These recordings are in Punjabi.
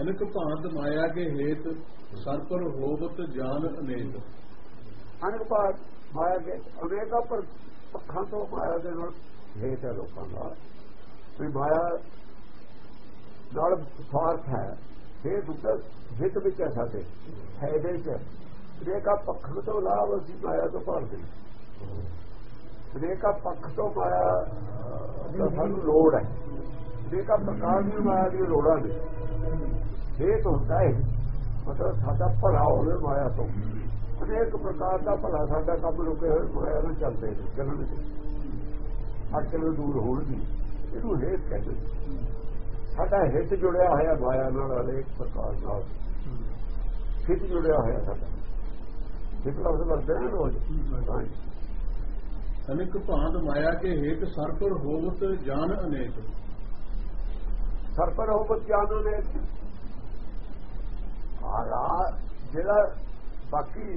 ਅਨਕ ਭਾਂਤ ਮਾਇਆ ਕੇ ਹੇਤ ਸਰ ਪਰ ਹੋਵਤ ਜਾਨ ਅਨੇਕ। ਅਨਕ ਭਾਂਤ ਮਾਇਆ ਕੇ ਅਨੇਕਾਂ ਪਰ ਪੱਖਾਂ ਤੋਂ ਮਾਇਆ ਦੇ ਨਾਲ ਹੇਤ ਹੈ ਲੋਕਾਂ ਦਾ। ਵੀ ਮਾਇਆ ਨਾਲ ਸਵਾਰਥ ਹੈ। ਇਹ ਦੁੱਧ ਹਿੱਤ ਵਿੱਚ ਹੈ ਸਾਡੇ, ਫਾਇਦੇ ਚ ਅਨੇਕਾਂ ਪੱਖ ਤੋਂ ਲਾਭ ਅਸੀਂ ਮਾਇਆ ਤੋਂ ਭਾਲਦੇ ਅਨੇਕਾਂ ਪੱਖ ਤੋਂ ਮਾਇਆ ਸਾਨੂੰ ਲੋੜ ਹੈ। ਅਨੇਕਾਂ ਪ੍ਰਕਾਰ ਦੀ ਮਾਇਆ ਦੀ ਲੋੜਾਂ ਨੇ। ਇਹ ਹੁੰਦਾ ਹੈ। ਮਤਲਬ ਸਾਡਾ ਭਲਾ ਹੋਵੇ, ਮਾਇਆ ਤੋਂ। ਅਨੇਕ ਪ੍ਰਕਾਰ ਦਾ ਭਲਾ ਸਾਡਾ ਕੰਮ ਰੁਕੇ ਹੋਏ, ਮਾਇਆ ਨਾਲ ਚੱਲਦੇ ਨੇ ਚੱਲਣ ਦੇ ਅਕਲ ਦੂਰ ਹੋਣਗੀ ਇਹਨੂੰ ਹੇਤ ਕਹਿੰਦੇ ਸਾਡਾ ਹਿੱਤ ਜੁੜਿਆ ਹੋਇਆ ਮਾਇਆ ਨਾਲ ਅਨੇਕ ਪ੍ਰਕਾਰ ਨਾਲ। ਹਿੱਤ ਜੁੜਿਆ ਹੋਇਆ ਸਾਡਾ। ਹਿੱਤ ਲਫ਼ਜ਼ ਵਰਤੇ ਨੇ ਰੋਜ਼। ਅਨੇਕ ਭਾਂਤ ਮਾਇਆ ਕੇ ਹੇਤ ਸਰ ਪਰ ਹੋਵਤ ਜਾਨ ਅਨੇਕ। ਸਰਪਰ ਹੋਵਤ ਜਾਨ ਅਨੇਕ ਆ ਜਿਹੜਾ ਬਾਕੀ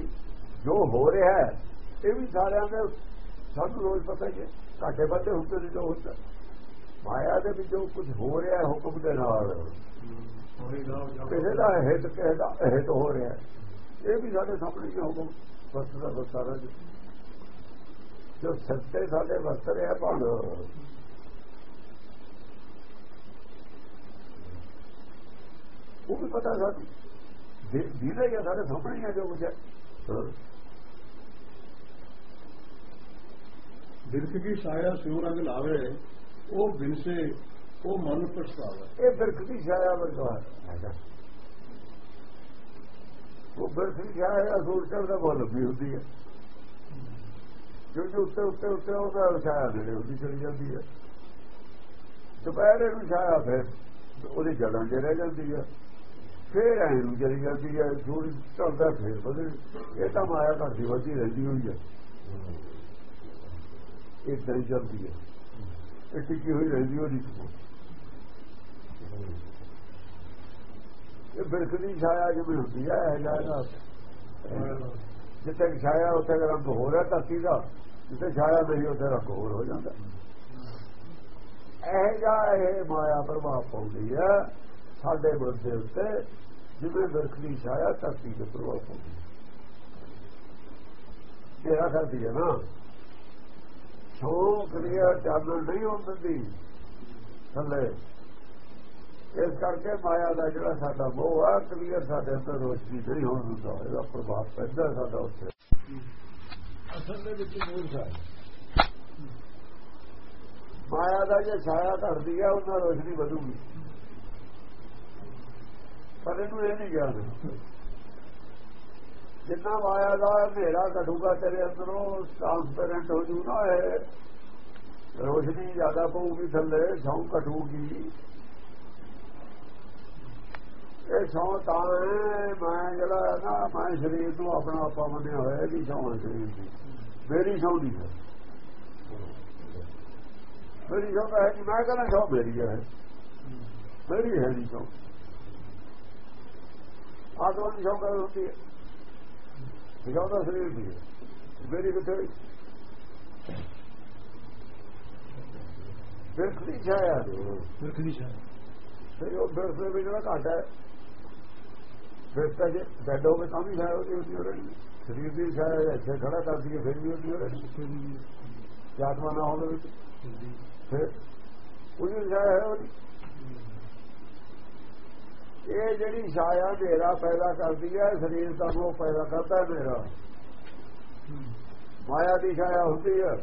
ਜੋ ਹੋ ਰਿਹਾ ਹੈ, ਇਹ ਵੀ ਸਾਰਿਆਂ ਦੇ ਸਾਨੂੰ ਰੋਜ਼ ਪਤਾ ਹੈ ਘਾਟੇ ਬੱਤੇ ਹੁੰਦੇ ਜੋ ਹੁੰਦਾ। ਮਾਇਆ ਦੇ ਵਿੱਚ ਜੋ ਕੁਝ ਹੋ ਰਿਹਾ ਹੁਕਮ ਦੇ ਨਾਲ। ਕਿਸੇ ਦਾ ਹਿੱਤ, ਕਿਸੇ ਦਾ ਹਿੱਤ ਹੋ ਰਿਹਾ ਇਹ ਵੀ ਸਾਡੇ ਸਾਹਮਣੇ ਹੀ ਹੁਕਮ। ਵਸਦਾ ਵਸਾਰਾ ਜੋ। ਸੱਤੇ ਸਾਡੇ ਵਸਤ ਰਿਹਾ ਭਾਣ ਉਹ ਵੀ ਪਤਾ ਸਾਨੂੰ ਦੀਦਾ ਹੀ ਸਾਡੇ ਸਾਹਮਣੇ ਹੈ ਜੋ ਕੁਝ ਹੈ। ਬਿਰਖ ਕੀ ਛਾਇਆ ਸਿਉ ਰੰਗ ਲਾਵੇ ਉਹ ਬਿਨਸੇ ਉਹ ਮਨ ਪਛਤਾਵੇ ਇਹ ਬਿਰਖ ਦੀ ਛਾਇਆ ਵਰਗਾ ਉਹ ਬਿਰਖ ਦੀ ਛਾਇਆ ਸੂਰਜ ਦਾ ਬੋਲ ਵੀ ਹੁੰਦੀ ਹੈ। ਜੋ ਜੋ ਉੱਤੇ ਉੱਤੇ ਉੱਤੇ ਉਹਦਾ ਛਾਇਆ ਜਿਹੜੇ ਉਹਦੀ ਚਲੀ ਜਾਂਦੀ ਹੈ। ਦੁਪਹਿਰੇ ਨੂੰ ਛਾਇਆ ਫਿਰ ਉਹਦੀ ਜੜਾਂ ਜੇ ਰਹਿ ਜਾਂਦੀ ਹੈ। ਫੇਰ ਐ ਨੂੰ ਚਲੀ ਜਾਂਦੀ ਹੈ ਸੂਰਜ ਚੱਲਦਾ ਫੇਰ ਬਦਲ ਇਹ ਤਾਂ ਮਾਇਆ ਘਰਦੀ ਵਧੀ ਰਹਿੰਦੀ ਹੋਈ ਹੈ ਇਹ ਤਰੀ ਜਾਂਦੀ ਹੈ ਇਹ ਟਿੱਕੀ ਹੋਈ ਰਹਿੰਦੀ ਹੋਈ ਇਹ ਬਿਰਖ ਛਾਇਆ ਜਿਵੇਂ ਹੁੰਦੀ ਹੈ ਇਹ ਜਾਇਦਾ ਜਿੱਥੇ ਛਾਇਆ, ਉੱਥੇ ਰੰਗ ਹੋ ਰਿਹਾ ਧਰਤੀ ਦਾ, ਜਿੱਥੇ ਛਾਇਆ ਨਹੀਂ ਉੱਥੇ ਰੰਗ ਹੋਰ ਹੋ ਜਾਂਦਾ। ਇਹ ਜਾ ਇਹ ਮਾਇਆ ਪ੍ਰਭਾਵ ਪਾਉਂਦੀ ਹੈ ਸਾਡੇ ਮਨ ਦੇ ਉੱਤੇ। ਜਿਵੇਂ ਬਿਰਖ ਦੀ ਛਾਇਆ ਧਰਤੀ ਦੇ ਪ੍ਰਭਾਵ ਪਾਉਂਦੀ ਹੈ। ਇਹ ਕਰਦੀ ਹੈ ਨਾ, ਸ਼ੌਕ ਲਿਆ ਚਾਨਣ ਨਹੀਂ ਹੁੰਦੀ ਥੱਲੇ। ਇਸ ਕਰਕੇ ਮਾਇਆ ਦਾ ਜਿਹੜਾ ਸਾਡਾ ਮੋਹ ਆ, ਕਲੀਅਰ ਸਾਡੇ ਅੰਦਰ ਰੋਸ਼ਨੀ ਨਹੀਂ ਹੋਣ ਦਿੰਦਾ, ਇਹਦਾ ਪ੍ਰਭਾਵ ਪੈਂਦਾ ਸਾਡਾ ਉੱਤੇ ਅਸਲ ਦੇ ਵਿੱਚ ਮੂਲ ਸਾਇ ਮਾਇਆ ਦਾ ਜੇ ਛਾਇਆ ਘਟਦੀ ਆ ਉਹਨਾਂ ਰੋਸ਼ਨੀ ਵਧੂਗੀ। ਪਰ ਇਹਨੂੰ ਇਹ ਨਹੀਂ ਗਿਆਨ ਜਿੰਨਾ ਮਾਇਆ ਦਾ ਹਨੇਰਾ ਘਟੂਗਾ ਤੇਰੇ ਅੰਦਰੋਂ ਟ੍ਰਾਂਸਪੇਰੈਂਟ ਹੋ ਜੂ ਨਾ ਇਹ। ਰੋਸ਼ਨੀ ਜ਼ਿਆਦਾ ਪਊਗੀ ਥੱਲੇ, ਸੌਂ ਘਟੂਗੀ। ਇਹ ਸੌ ਤਾਂ ਮੈਂ ਜਿਹੜਾ ਨਾ, ਮੈਂ ਸਰੀਰ ਨੂੰ ਆਪਣਾ ਆਪਾ ਮੰਨਿਆ ਹੋਇਆ ਕਿ ਸੌ ਸਰੀਰ ਦੀ। ਮੇਰੀ ਸੌ ਦੀ ਹੈ। ਮੇਰੀ ਸੌ ਹੈ ਕਿ ਮੈਂ ਕਹਿੰਦਾ ਸੌ ਮੇਰੀ ਹੈ। ਮੇਰੀ ਹੈ ਨਹੀਂ ਸੌ। ਦੀ ਸੌ ਕਰ ਹੁੰਦੀ ਹੈ। ਜ਼ਿਆਦਾ ਸਰੀਰ ਦੀ ਹੈ। ਮੇਰੀ ਕਿਥੇ ਬਿਰਖ ਦੀ ਛਾਇਆ ਬਿਰਖ ਦੀ ਛਾਇਆ ਫਿਰ ਉਹ ਬਿਰਖ ਦੇ ਵਿੱਚ ਜਿਹੜਾ ਘਾਟਾ ਹੈ ਫਿਰ ਤਾਂ ਜੇ ਬੈੱਡ ਹੋਵੇ ਤਾਂ ਵੀ ਛਾਇਆ ਉਹਦੀ ਹੁੰਦੀ ਹੋ ਰਹੀ ਸਰੀਰ ਦੀ ਛਾਇਆ ਇੱਥੇ ਖੜਾ ਕਰ ਦਈਏ ਫਿਰ ਵੀ ਹੁੰਦੀ ਹੋ। ਰਹੀ ਆਤਮਾ ਨਾ ਹੋਵੇ ਵਿੱਚ ਫਿਰ ਉਹਦੀ ਛਾਇਆ ਹੈ ਉਹਦੀ। ਇਹ ਜਿਹੜੀ ਛਾਇਆ ਮੇਰਾ ਪੈਦਾ ਕਰਦੀ ਹੈ, ਸਰੀਰ ਦਾ ਉਹ ਪੈਦਾ ਕਰਦਾ ਮੇਰਾ ਮਾਇਆ ਦੀ ਛਾਇਆ ਹੁੰਦੀ ਹੈ,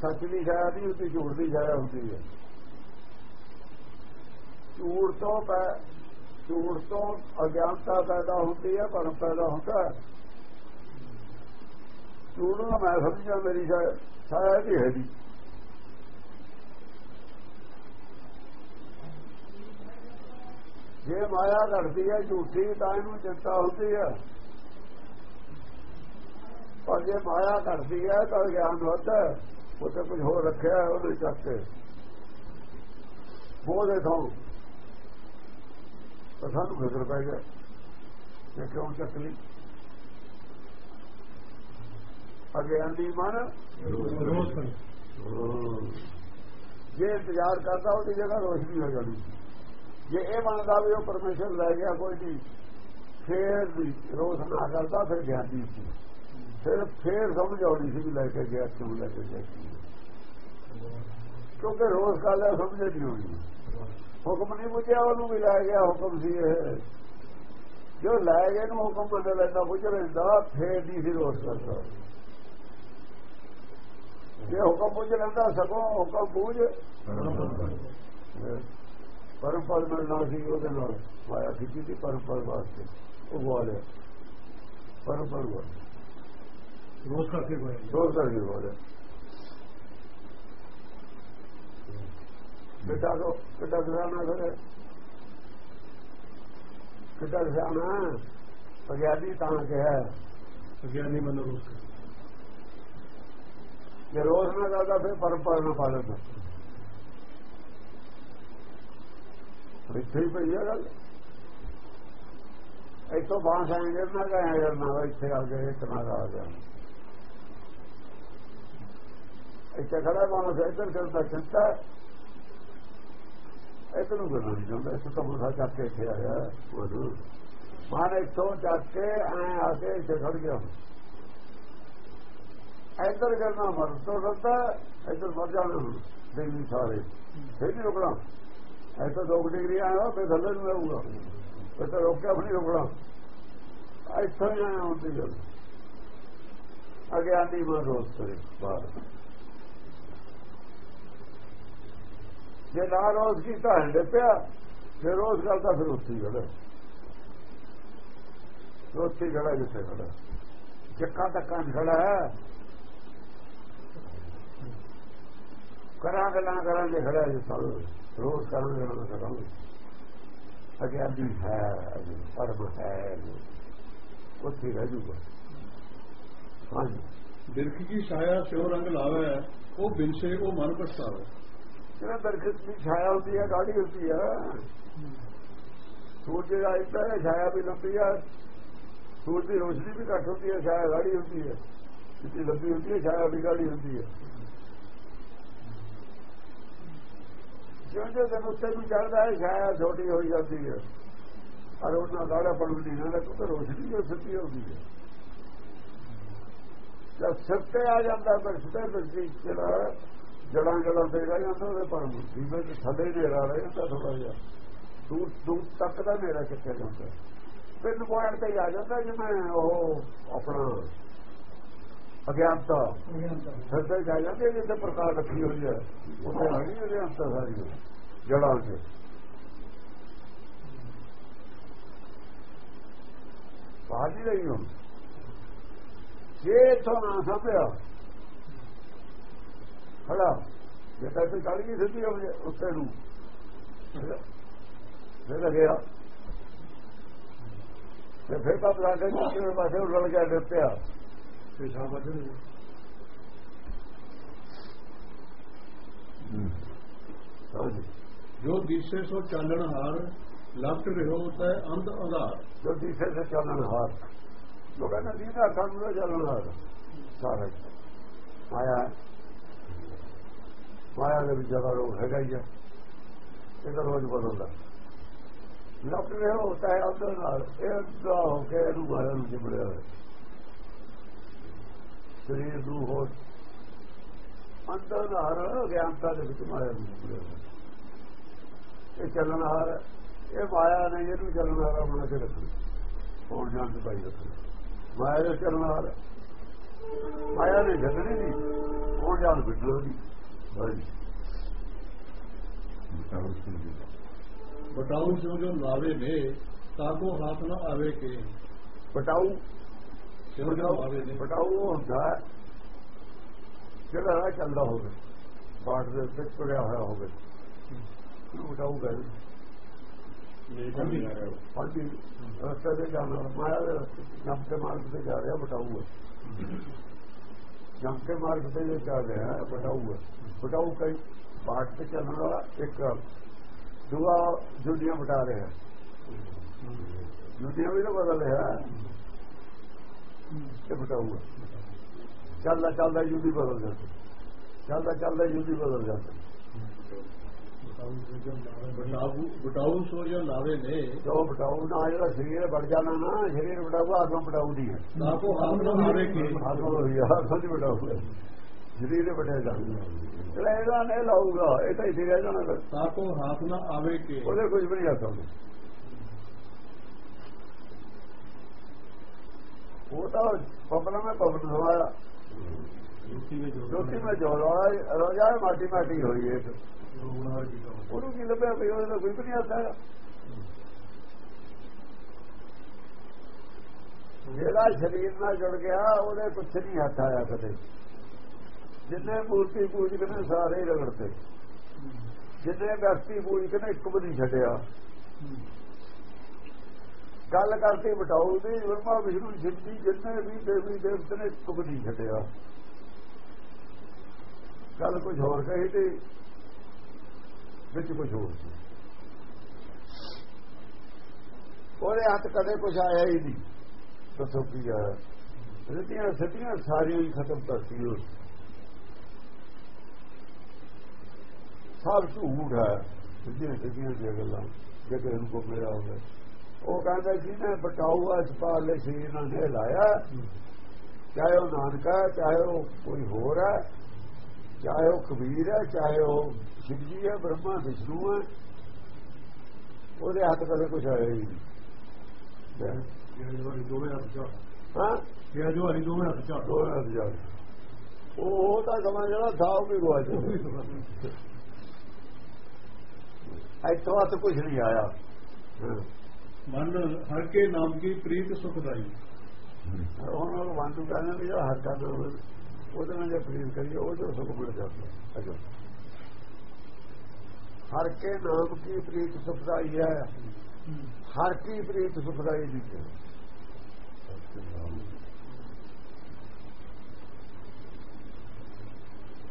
ਸੱਚ ਦੀ ਛਾਇਆ ਨਹੀਂ ਹੁੰਦੀ, ਝੂਠ ਦੀ ਛਾਇਆ ਹੁੰਦੀ ਹੈ। ਝੂਠ ਤੋਂ ਝੂਠ ਤੋਂ ਅਗਿਆਨਤਾ ਪੈਦਾ ਹੁੰਦੀ ਹੈ ਭਰਮ ਪੈਦਾ ਹੁੰਦਾ ਹੈ। ਝੂਠ ਨੂੰ ਮੈਂ ਸਮਝਿਆ ਮੇਰੀ ਛਾਇਆ ਦੀ ਹੈ ਦੀ ਜੇ ਮਾਇਆ ਘੜਦੀ ਹੈ ਝੂਠੀ ਤਾਂ ਇਹਨੂੰ ਚਿੰਤਾ ਹੁੰਦੀ ਹੈ। ਪਰ ਜੇ ਮਾਇਆ ਘੜਦੀ ਹੈ ਤਾਂ ਗਿਆਨ ਹੁੰਦਾ ਉੱਥੇ ਕੁਝ ਹੋਰ ਰੱਖਿਆ ਉਹਦੇ ਚੱਕ ਕੇ। ਉਹ ਦੇਖੋ। ਤਾਂ ਸਾਨੂੰ ਫਿਕਰ ਪੈ ਗਿਆ ਕਿ ਕਿਉਂ ਚੱਕ ਲਈ। ਅਗਿਆਨੀ ਮਨ ਰੋਜ਼ ਜੇ ਇੰਤਜ਼ਾਰ ਕਰਦਾ ਉਹਦੀ ਜਗ੍ਹਾ ਰੋਸ਼ਨੀ ਹੋ ਜਾਣੀ। ਜੇ ਇਹ ਮੰਨਦਾ ਵੀ ਉਹ ਪਰਮੇਸ਼ਰ ਲੈ ਗਿਆ ਕੋਈ ਨਹੀਂ ਫੇਰ ਵੀ ਰੋਜ਼ ਨਾ ਕਰਦਾ, ਫਿਰ ਗਿਆਨੀ ਸੀ। ਫਿਰ ਫੇਰ ਸਮਝ ਆਉਣੀ ਸੀ ਵੀ ਲੈ ਕੇ ਗਿਆ, ਕਿਉਂ ਲੈ ਕੇ ਗਿਆ। ਕਿਉਂਕਿ ਰੋਜ਼ ਕਾਲਾ ਸਮਝ ਨਹੀਂ ਹੋਣੀ ਹੁਕਮ ਨਹੀਂ ਬੁਝਿਆ, ਉਹਨੂੰ ਵੀ ਲੈ ਗਿਆ, ਹੁਕਮ ਸੀ ਇਹ। ਜੋ ਲੈ ਗਏ ਨੂੰ ਹੁਕਮ ਬਦਲ ਲੈਂਦਾ ਬੁਝ ਲੈਂਦਾ, ਫੇਰ ਨਹੀਂ ਸੀ ਰੋਸ ਕਰਦਾ। ਜੇ ਹੁਕਮ ਬੁਝ ਲੈਂਦਾ, ਸਗੋਂ ਹੁਕਮ ਬੁਝ। ਪਰਮ ਪਦ ਮਿਲਣਾ ਸੀ ਉਹਦੇ ਨਾਲ ਮਾਇਆ ਕੀਤੀ ਸੀ ਪਰਮ ਪਦ ਵਾਸਤੇ। ਉਹ ਬੋਲੇ ਪਰਮ ਪਦ ਬੋਲੇ ਰੋਜ਼ ਕਰਕੇ ਹੋਇਆ ਰੋਜ਼ ਕਰਕੇ ਬੋਲੇ ਬੇਟਾ ਕੋ ਬੇਟਾ ਗਰਾਨਾ ਕਰੇ ਬੇਟਾ ਗਰਾਨਾ ਅਗਿਆਨੀ ਤਾਂ ਕਿਹਾ। ਅਗਿਆਨੀ ਮਨ ਰੋਜ਼ ਕਰ ਜੇ ਰੋਜ਼ ਨਾ ਕਰਦਾ ਫਿਰ ਪਰਮ ਪਦ ਨਾ ਪਾਲਦਾ ਇੱਥੇ ਹੀ ਪਈ ਆ ਗੱਲ। ਇੱਥੋਂ ਬਾਂਸ ਆਏ ਨਾ ਗਏ ਕਰਨਾ ਇੱਥੇ ਆ ਗਏ ਕਿਨਾਰਾ ਆ ਗਿਆ ਇੱਥੇ ਖੜਾ ਬਾਂਸ ਇੱਧਰ ਕਰਦਾ ਚਿੰਤਾ ਇੱਧਰ ਨੂੰ ਕਰਨਾ ਨਹੀਂ ਚਾਹੁੰਦਾ ਇਸ ਤੋਂ ਮਸਾ ਚੱਕ ਕੇ ਇੱਥੇ ਆਇਆ ਉਹ ਮਾਨ ਇੱਥੋਂ ਚੱਕ ਕੇ ਆਏ ਆ ਕੇ ਇੱਥੇ ਖੜ ਗਿਆ। ਇੱਧਰ ਕਰਨਾ ਮਰ ਤੋਂ ਰੱਦਾ ਇੱਧਰ ਮਰ ਜਾਣਾ ਦਿੱਲੀ ਸਾਰੇ। ਫਿਰ ਨਹੀਂ ਰੁਕਣਾ? ਐਸਾ 2 ਡਿਗਰੀ ਆਇਆ, ਫਿਰ ਥੱਲੇ ਨੂੰ ਆਊਗਾ। ਫਿਰ ਤਾਂ ਰੋਕਿਆ ਵੀ ਨਹੀਂ ਰੁਕਣਾ। ਇੱਥੋਂ ਹੀ ਆਇਆ ਹੁੰਦੀ ਗੱਲ ਅਗਿਆਨੀ ਮਨ ਰੋਸ ਕਰੇ ਬਾਹਰ। ਜੇ ਨਾ ਰੋਸ ਕੀਤਾ, ਹੰਡੇ ਪਿਆ, ਜੇ ਰੋਸ ਕਰਦਾ, ਫਿਰ ਉੱਥੇ ਹੀ ਖੜਾ ਉੱਥੇ ਖੜਾ ਜਿੱਥੇ ਖੜਾ ਜੱਕਾ ਤੱਕਾਂ ਖੜਾ ਹੈ। ਕਰਾਂ ਗੱਲਾਂ ਕਰਾਂਗੇ ਖੜਾ ਜਿ ਰੋਜ਼ ਕਰਾਂਗੇ ਨਾ ਕਰਾਂਗੇ ਅਗਿਆਨੀ ਹੈ ਪਰਮ ਹੈ। ਉੱਥੇ ਰਹਿ ਜੂਗਾ। ਹਾਂਜੀ। ਬਿਰਖ ਕੀ ਛਾਇਆ ਸਿਉ ਰੰਗ ਲਾਵੇ ਉਹ ਬਿਨਸੇ ਉਹ ਮਨ ਪਛਤਾਵੇ। ਜਿਹੜਾ ਦਰਖਤ ਦੀ ਛਾਇਆ ਹੁੰਦੀ ਹੈ ਗਾੜੀ ਹੁੰਦੀ ਹੈ। ਸੂਰਜ ਦਾ ਇੱਦਾਂ ਹੈ ਛਾਇਆ ਵੀ ਲੰਬੀ ਹੈ ਸੂਰਜ ਦੀ ਰੋਸ਼ਨੀ ਵੀ ਘੱਟ ਹੁੰਦੀ ਹੈ ਛਾਇਆ ਗਾੜੀ ਹੁੰਦੀ ਹੈ। ਜਿੱਤੀ ਲੰਬੀ ਹੁੰਦੀ ਹੈ ਛਾਇਆ ਵੀ ਗਾੜੀ ਹੁੰਦੀ ਹੈ। ਜਿਉਂ ਜਿਉਂ ਦਿਨ ਉੱਤੇ ਨੂੰ ਚੜਦਾ ਹੈ, ਛਾਇਆ ਛੋਟੀ ਹੋਈ ਜਾਂਦੀ ਹੈ। ਪਰ ਉਹਨਾਂ ਗਾੜਾ ਪੜਦੀ ਨਾ ਕਿਉਂਕਿ ਰੋਸ਼ਨੀ ਜੋ ਸਿੱਧੀ ਹੁੰਦੀ ਹੈ। ਜਦ ਸਿਰ ਆ ਜਾਂਦਾ, ਤਾਂ ਸਿੱਧੇ ਦਰਜੀ ਜਿਹੜਾ ਜੜਾਂ ਜੜਾਂ ਤੇ ਰਹਿ ਜਾਂਦਾ, ਉਹਦੇ ਪਰ ਮੁੱਠੀ ਵਿੱਚ ਥੱਲੇ ਨੇਰਾ ਰਹਿ ਜਾਂਦਾ ਥੋੜਾ ਜਿਹਾ ਦੂਰ ਦੂਰ ਤੱਕ ਦਾ ਨੇਰਾ ਚੱਕਿਆ ਜਾਂਦਾ ਪਿੰਡ ਪੁਆਇੰਟ ਤੇ ਆ ਜਾਂਦਾ, ਜਿਵੇਂ ਉਹ ਆਪਣਾ ਅਗਿਆਨਤਾ। ਸੱਜੇ ਜਾ ਜਾਂਦੇ ਜਿੱਥੇ ਪ੍ਰਕਾਸ਼ ਰੱਖੀ ਹੋਈ ਹੈ। ਉੱਥੇ ਗਈ ਅਗਿਆਨਤਾ ਸਾਰੀ ਜੜਾਂ ਤੇ ਬਾਜੀ ਰਹੀ ਹੁਣ। ਜੇ ਤੋਂ ਨਾ ਸਭਿਆ ਖੜਾ ਜੇ ਤਾਂ ਤੇ ਚੜ ਗਈ ਸਿੱਧੀ ਉੱਤੇ ਨੂੰ। ਫਿਰ ਲੱਗਿਆ ਤੇ ਫਿਰ ਤਾਂ ਲਾ ਕੇ ਕਿਸੇ ਪਾਸੇ ਉੱਡ ਗਿਆ ਦਿੱਤਿਆ ਵਧਣ ਹਾਂਜੀ ਜੋ ਦਿਸੇ ਸੋ ਚਾਲਣ ਹਾਰ ਲਪਟ ਰਿਹੋ ਤੈ ਅੰਧ ਅੰਧਾਰ ਜੋ ਦਿਸੇ ਸੇ ਚੱਲਣ ਹਾਰ ਲੋਕਾਂ ਨੇ ਦੀਦਾ ਕੰਮ ਦਾ ਚੱਲਣ ਹਾਰ। ਸਾਰੇ। ਆਇਆ ਮਾਇਆ ਦੇ ਵਿੱਚ ਜਗਾ ਰੋਗ ਹੈਗਾ ਹੀ ਹੈ ਇਹਦਾ ਰੋਜ਼ ਬਦਲਦਾ। ਲਪਟ ਰਿਹੋ ਤੈ ਅੰਧ ਨਾਲ ਇਹ ਦਾ ਹੋ ਕੇ ਇਹਨੂੰ ਮਾਇਆ ਨੂੰ ਜਿਬੜਿਆ ਹੋਇਆ। ਸਰੀਰ ਨੂੰ ਹੋ ਅੰਦਰ ਹਾਰ ਗਿਆਨਤਾ ਦੇ ਵਿੱਚ ਮਾਇਆ ਨੂੰ ਇਹ ਚੱਲਣ ਹਾਰ ਇਹ ਮਾਇਆ ਨੇ ਇਹਨੂੰ ਚੱਲਣ ਹਾਰ ਬਣਾ ਕੇ ਰੱਖਣਾ ਹੋਰ ਜਾਣ ਦੀ ਪਾਈ ਰੱਖਣਾ ਮਾਇਆ ਦੇ ਚੱਲਣ ਹਾਰ ਮਾਇਆ ਨੇ ਛੱਡਣੀ ਨਹੀਂ। ਹੋਰ ਜਾਣ ਬਿਠੋ ਦੀ ਹਾਂਜੀ ਬਟਾਉ ਜੋ। ਜੋ ਲਾਵੇ ਨੇ ਤਾਕੋ ਹੱਥ ਨਾ ਆਵੇ ਕੇ? ਬਟਾਉ ਬਟਾਉ ਉਹ ਹੁੰਦਾ ਜਿਹੜਾ ਰਾਹ ਚੱਲਦਾ ਹੋਵੇ ਬਾਟ ਦੇ ਉੱਤੇ ਤੁਰਿਆ ਹੋਇਆ ਹੋਵੇ। ਉਹਨੂੰ ਬਟਾਉ ਕਹਿੰਦੇ ਹਾਂਜੀ ਰਸਤੇ ਤੇ ਜਾਣਾ ਮਾਇਆ ਦੇ ਰਸਤੇ ਜੰਮ ਕੇ ਮਾਰਗ ਤੇ ਜਾ ਰਿਹਾ ਬਟਾਊ ਹੈ। ਜੰਮ ਕੇ ਮਾਰਗ ਤੇ ਜੇ ਜਾ ਰਿਹਾ ਬਟਾਊ ਹੈ। ਬਟਾਊ ਕਈ ਬਾਟ ਤੇ ਚੱਲਣ ਵਾਲਾ ਇੱਕ ਦੂਆ ਜੁੜੀਆਂ ਬਟਾ ਰਿਹਾ। ਜੁੜੀਆਂ ਵੀ ਤਾਂ ਬਦਲ ਰਿਹਾ। ਇਹ ਬਟਾਊ ਹੈ ਚੱਲਦਾ ਚੱਲਦਾ ਜੁੜੀ ਬਦਲ ਜਾਂਦੀ। ਚੱਲਦਾ ਚੱਲਦਾ ਜੁੜੀ ਬਦਲ ਜਾਂਦੀ। ਬਟਾਊ ਬਟਾਊ ਸੋ ਜੋ ਲਾਵੇ ਨੇ। ਜੋ ਬਟਾਉ ਨਾ ਜਿਹੜਾ ਸਰੀਰ ਵੜ ਜਾਣਾ ਨਾ ਸਰੀਰ ਬਟਾਊ ਆਤਮਾ ਬਟਾਊ ਨਹੀਂ ਹੈ। ਨਾ ਕੋ ਹੱਥ ਨਾ ਆਵੇ ਕੇ? ਆਤਮਾ ਹੋਈ ਆ ਸੱਚ ਬਟਾਊ ਸਰੀਰ ਬਟੇ ਜਾਣਾ। ਜਿਹੜਾ ਇਹਦਾ ਨਹੀਂ ਲਾਊਗਾ ਇਹ ਤਾਂ ਇੱਥੇ ਰਹਿ ਜਾਣਾ। ਤਾਂ ਕੋ ਹੱਥ ਨਾ ਆਵੇ ਕੇ? ਉਹਦੇ ਕੁਝ ਵੀ ਨਹੀਂ ਆ ਸਕਦਾ। ਉਹ ਤਾਂ ਪਬਲਾ ਮੈਂ ਪਬਲ ਸਵਾਇਆ ਜੋਤੀ ਮੈਂ ਜੋੜਾ ਰੋਜਾ ਮਾਟੀ ਮਾਟੀ ਹੋਈ ਹੈ ਉਹਨੂੰ ਕੀ ਲੱਭਿਆ ਵੀ ਉਹਦਾ ਕੋਈ ਨਹੀਂ ਆਉਂਦਾ ਜਿਹੜਾ ਸਰੀਰ ਨਾਲ ਜੁੜ ਗਿਆ ਉਹਦੇ ਕੁਛ ਨਹੀਂ ਹੱਥ ਆਇਆ ਕਦੇ। ਜਿੰਨੇ ਮੂਰਤੀ ਪੂਜਕ ਨੇ ਸਾਰੇ ਹੀ। ਰਗੜਤੇ ਜਿੰਨੇ ਵਿਅਕਤੀ ਪੂਜਕ ਨੇ ਇੱਕ ਵੀ ਨਹੀਂ ਛੱਡਿਆ। ਗੱਲ ਕਰਤੀ ਬਟਾਉ ਦੀ, ਵਰਮਾ ਵਿਸ਼ਨੂੰ ਸਿੱਧੀ ਜਿੰਨੇ ਵੀ ਦੇਵੀ ਦੇਵਤੇ ਨੇ ਇੱਕ ਨਹੀਂ ਛੱਡਿਆ। ਗੱਲ ਕੁਝ ਹੋਰ ਕਹੀ ਤੇ ਵਿੱਚ ਕੁਝ ਹੋਰ ਸੀ। ਉਹਦੇ ਹੱਥ ਕਦੇ ਕੁਝ ਆਇਆ ਹੀ ਨਹੀਂ। ਦੱਸੋ ਕੀ ਆਇਆ? ਰਿੱਧੀਆਂ ਸੱਟੀਆਂ ਸਾਰੀਆਂ ਹੀ ਖਤਮ ਕਰਤੀ ਉਸ ਸਭ ਝੂਠ ਹੈ। ਸਿੱਧੀਆਂ ਸਿੱਧੀਆਂ ਦੀਆਂ ਗੱਲਾਂ। ਜੇ ਕਿਸੇ ਨੂੰ ਕੋ ਮੇਰਾ ਹੋਵੇ ਉਹ ਕਹਿੰਦਾ ਜਿਹਨੇ ਬਟਾਊ ਅਸਪਾਲ ਸਰੀਰ ਨਾਲ ਨੇ ਲਾਇਆ ਚਾਹੇ ਉਹ ਨਾਨਕਾ ਚਾਹੇ ਉਹ ਕੋਈ ਹੋਰ ਹੈ ਚਾਹੇ ਉਹ ਕਬੀਰ ਹੈ ਚਾਹੇ ਉਹ ਸ਼ਿਵ ਜੀ ਹੈ ਬ੍ਰਹਮਾ ਵਿਸ਼ਨੂੰ ਹੈ ਉਹਦੇ ਹੱਥ ਕਦੇ ਕੁਝ ਆਇਆ ਹੀ ਨਹੀਂ। ਦੋਵੇਂ ਹੱਥ ਚਾ ਹਾਂ? ਇਹ ਜੋ ਹਰੀ ਦੋਵੇਂ ਹੱਥ ਚਾ ਦੋ ਹੱਥ ਜਾ ਉਹ ਤਾਂ ਸਮਝ ਜਿਹੜਾ ਥਾ ਉਹ ਵੀ ਗਵਾ ਜਾਂਦਾ ਇੱਥੋਂ ਹੱਥ ਕੁਝ ਨਹੀਂ ਆਇਆ। ਮਨ ਹਰ ਕੇ ਨਾਮ ਕੀ ਪ੍ਰੀਤ ਸੁਖਦਾਈ ਉਹਨਾਂ ਨੂੰ ਵਾਂਟੂ ਕਹਿੰਦੇ ਵੀ ਜਿਹੜਾ ਹੱਥ ਕਰਦਾ ਉਹਦੇ ਨਾਲ ਜੇ ਪ੍ਰੀਤ ਕਰੀਏ, ਉਹ ਜੋ ਸੁਖ ਮਿਲ ਜਾਂਦਾ ਅਜੋ ਹਰ ਕੇ ਨਾਮ ਕੀ ਪ੍ਰੀਤ ਸੁਖਦਾਈ ਹੈ? ਹਰ ਕੀ ਪ੍ਰੀਤ ਸੁਖਦਾਈ ਦੀ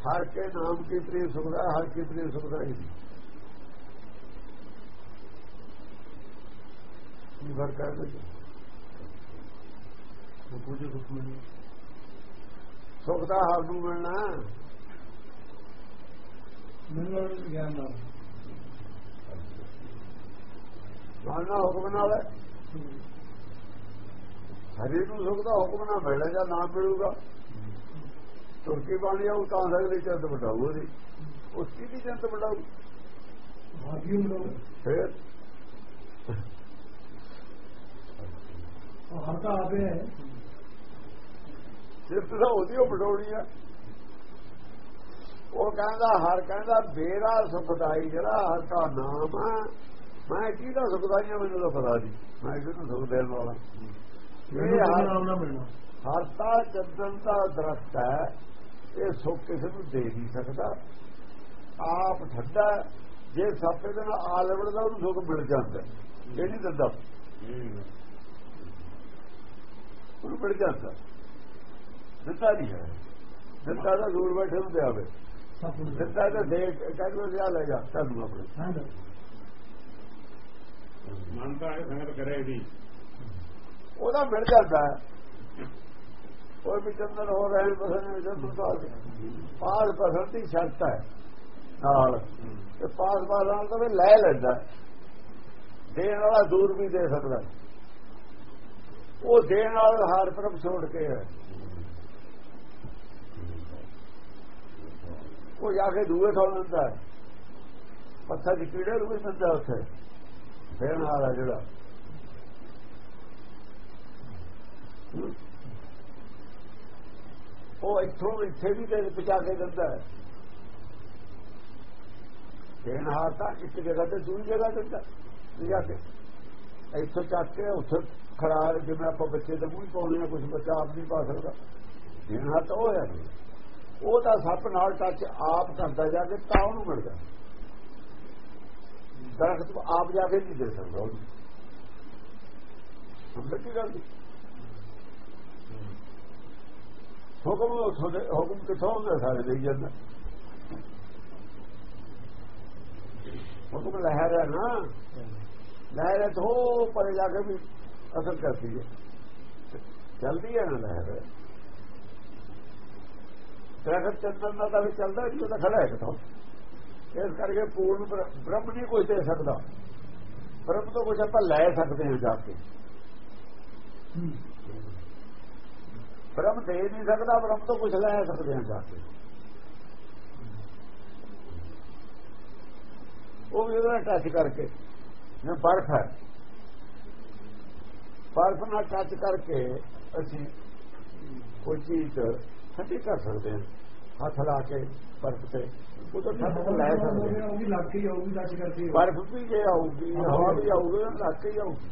ਹਰ ਕੇ ਨਾਮ ਕੀ ਪ੍ਰੀਤ ਸੁਖਦਾ ਹਰ ਕੀ ਪ੍ਰੀਤ ਸੁਖਦਾਈ ਦੀ ਕੀ ਫ਼ਰਕ ਹੈ? ਉਹ ਕੁਝ ਸੁਖ ਨਹੀਂ। ਸੁਖ ਦਾ ਹਰ ਨੂੰ ਮਿਲਣਾ। ਮਿਲਣ ਗਿਆਨ ਨਾਲ। ਮੰਨਣਾ ਹੁਕਮ ਨਾਲ ਹਰੀ ਨੂੰ ਸੁਖ ਦਾ ਹੁਕਮ ਨਾਲ ਮਿਲਣਾ ਜਾਂ ਨਾ ਮਿਲੂਗਾ। ਤੁਰਕੀ ਬਾਣੀ ਆਉ ਤਾਂ ਅਗਲੀ ਚੰਦ ਵਡਾਊ ਉਹਦੀ। ਉਸ ਦੀ ਚੰਦ ਵਡਾਊ? ਭਾਗੀ ਮਿਲੋ ਫਿਰ? ਉਹ ਹਰ ਤਾਂ ਆਵੇ ਹੈ। ਸਿਰਫ ਤਾਂ ਉਹਦੀ ਉਹ ਵਡਾਉਣੀ ਆ। ਉਹ ਕਹਿੰਦਾ ਹਰ ਕਹਿੰਦਾ ਬੇਰਾ ਸੁਖਦਾਈ ਜਿਹੜਾ ਹਰ ਦਾ ਨਾਮ ਆ। ਮੈਂ ਕਿਹਦਾ ਸੁਖਦਾਈ ਆ ਮੈਨੂੰ ਤਾਂ ਪਤਾ ਨਹੀਂ। ਮੈਂ ਕਿਹਨੂੰ ਸੁਖ ਦੇਣ ਵਾਲਾ? ਇਹ ਹਰ ਨਾਮ ਨਾ ਮਿਲਣਾ। ਹਰਤਾ ਚੰਦਨ ਦਾ ਦਰਖਤ ਹੈ। ਇਹ ਸੁੱਖ ਕਿਸੇ ਨੂੰ ਦੇ ਨਹੀਂ ਸਕਦਾ। ਆਪ ਠੱਡਾ। ਜੇ ਸਾਪੇ ਦੇ ਨਾਲ ਆ ਲਵੜਦਾ ਉਹਨੂੰ ਸੁੱਖ ਮਿਲ ਜਾਂਦਾ। ਇਹ ਨਹੀਂ ਦਿੰਦਾ। ਉਹਨੂੰ ਮਿਲ ਜਾਂਦਾ। ਦਿੱਤਾ ਨਹੀਂ ਹੈ। ਦਿੱਤਾ ਤਾਂ ਦੂਰ ਬੈਠੇ ਨੂੰ ਸਭ ਨੂੰ ਦਿੱਤਾ ਦੇ ਕਹਿੰਦੇ ਲਿਆ ਲੈ ਜਾ ਤੁਹਾਨੂੰ ਆਪਣੇ। ਹਾਂ ਮਨ ਤਾਂ ਇਹ ਸੰਗਤ ਕਰੇ ਵੀ ਉਹਦਾ ਮਿਲ ਜਾਂਦਾ ਹੈ। ਕੋਈ ਵੀ ਚੰਦਨ ਹੋ ਰਹੇ ਬਸਨ ਵਿੱਚ ਸੁਸਾਲ ਪਾਸ ਬਸਨ ਦੀ ਸ਼ਰਤ ਹੈ ਨਾਲ। ਤੇ ਪਾਸ ਨਾਲ ਤਾਂ ਵੀ ਲੈ ਲੈਂਦਾ ਹੈ। ਦੇਣ ਵਾਲਾ ਦੂਰ ਵੀ ਦੇ ਸਕਦਾ ਹੈ। ਉਹ ਦੇਣ ਵਾਲਾ ਹਾਰ ਪਰਮ ਛੋੜ ਕੇ ਹੈ ਉਹ ਜਾ ਕੇ ਦੂਏ ਥਾਂ ਦਿੰਦਾ ਪੱਥਰ ਦੀ ਕੀੜੇ ਨੂੰ ਵੀ ਦਿੰਦਾ ਉੱਥੇ। ਦੇਣ ਵਾਲਾ ਜਿਹੜਾ। ਉਹ ਇੱਥੋਂ ਇੱਥੇ ਵੀ ਤੇ ਪਹੁੰਚਾ ਕੇ ਦਿੰਦਾ ਹੈ। ਦੇਣ ਹਾਰ ਤਾਂ ਇੱਕ ਜਗ੍ਹਾ ਤੇ ਦੂਜੀ ਜਗ੍ਹਾ ਦਿੰਦਾ ਜਾ ਕੇ ਇੱਥੋਂ ਚੱਕ ਕੇ ਉੱਥੇ ਖਰਾਬ ਜਿਵੇਂ ਆਪਾਂ ਬੱਚੇ ਦੇ ਮੂੰਹ 'ਚ ਪਾਉਂਦੇ ਆ ਕੁਝ ਬੱਚਾ ਆਪ ਨਹੀਂ ਪਾ ਸਕਦਾ। ਦੇਣ ਹਾਰ ਤਾਂ ਉਹ ਤਾਂ ਸੱਪ ਨਾਲ ਟੱਚ ਆਪ ਕਰਦਾ ਜਾ ਕੇ ਤਾਂ ਉਹਨੂੰ ਮਿਲਦਾ। ਦਰਖਤ ਆਪ ਜਾ ਕੇ ਨਹੀਂ ਦੇ ਸਕਦਾ ਉਹਨੂੰ। ਸਮਝ ਕੀ ਗੱਲ ਹੁਕਮ ਦੇ ਹੁਕਮ ਕਿੱਥੋਂ ਹੁੰਦਾ ਸਾਰੇ ਦੇਈ ਜਾਂਦਾ? ਹੁਕਮ ਲਹਿਰ ਹੈ ਨਾ। ਲਹਿਰ ਤੋਂ ਪਰੇ ਜਾ ਕੇ ਵੀ ਅਸਰ ਕਰਦੀ ਹੈ। ਚਲਦੀ ਹੈ ਨਾ ਲਹਿਰ। ਦਰਖਤ ਚੰਦਨ ਦਾ ਤਾਂ ਵੀ ਚੱਲਦਾ ਨਹੀਂ ਤਾਂ ਖੜਾ ਹੈ ਕਿਥੋਂ? ਇਸ ਕਰਕੇ ਪੂਰਨ ਬ੍ਰ- ਬ੍ਰਹਮ ਨਹੀਂ ਕੋਈ ਦੇ ਸਕਦਾ। ਬ੍ਰਹਮ ਤੋਂ ਕੁਝ ਆਪਾਂ ਲੈ ਸਕਦੇ ਹਾਂ ਜਾ ਕੇ। ਬ੍ਰਹਮ ਦੇ ਨਹੀਂ ਸਕਦਾ ਬ੍ਰਹਮ ਤੋਂ ਕੁਝ ਲੈ ਸਕਦੇ ਹਾਂ ਜਾ ਕੇ। ਉਹ ਵੀ ਉਹਦਾ ਟੱਚ ਕਰਕੇ। ਜਿਵੇਂ ਬਰਫ਼ ਹੈ। ਬਰਫ਼ ਨਾਲ ਟੱਚ ਕਰਕੇ ਅਸੀਂ ਕੋਈ ਚੀਜ਼ ਠੰਡੀ ਕਰ ਸਕਦੇ ਹਾਂ। ਹੱਥ ਲਾ ਕੇ ਬਰਫ਼ ਤੇ ਉਹ ਤਾਂ ਠੰਡ ਤੋਂ ਲੈ ਸਕਦੇ ਹਾਂ ਉਹ ਵੀ ਲੱਗ ਕੇ ਆਊਗੀ ਟੱਚ ਕਰਕੇ ਬਰਫ਼ ਵੀ ਜੇ ਆਊਗੀ ਹਵਾ ਵੀ ਆਊਗੀ ਉਹ ਲੱਗ ਕੇ ਹੀ ਆਊਗੀ।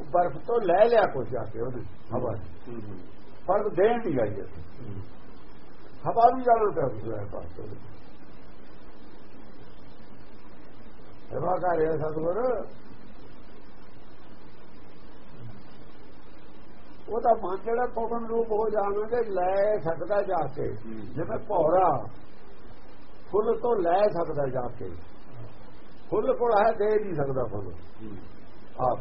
ਉਹ ਬਰਫ਼ ਤੋਂ ਲੈ ਲਿਆ ਕੁਝ ਜਾ ਕੇ ਉਹਨੇ ਹਵਾ। ਪਰ ਦੇਣ ਨਹੀਂ ਆਈ ਇੱਥੇ। ਹਵਾ ਵੀ ਜਾਣਾ ਪਿਆ ਦੂਸਰੇ ਪਾਸੇ ਹਵਾ ਕਾ ਰਿਹਾ ਸਤਗੁਰ। ਉਹਦਾ ਮਨ ਜਿਹੜਾ ਪਵਨ ਰੂਪ ਹੋ ਜਾਣਗੇ ਲੈ ਸਕਦਾ ਜਾ ਕੇ। ਜਿਵੇਂ ਭੌਰਾ ਫੁੱਲ ਤੋਂ ਲੈ ਸਕਦਾ ਜਾ ਕੇ। ਫੁੱਲ ਕੋਲ ਹੈ ਦੇ ਨਹੀਂ ਸਕਦਾ ਫੁੱਲ। ਆਪ।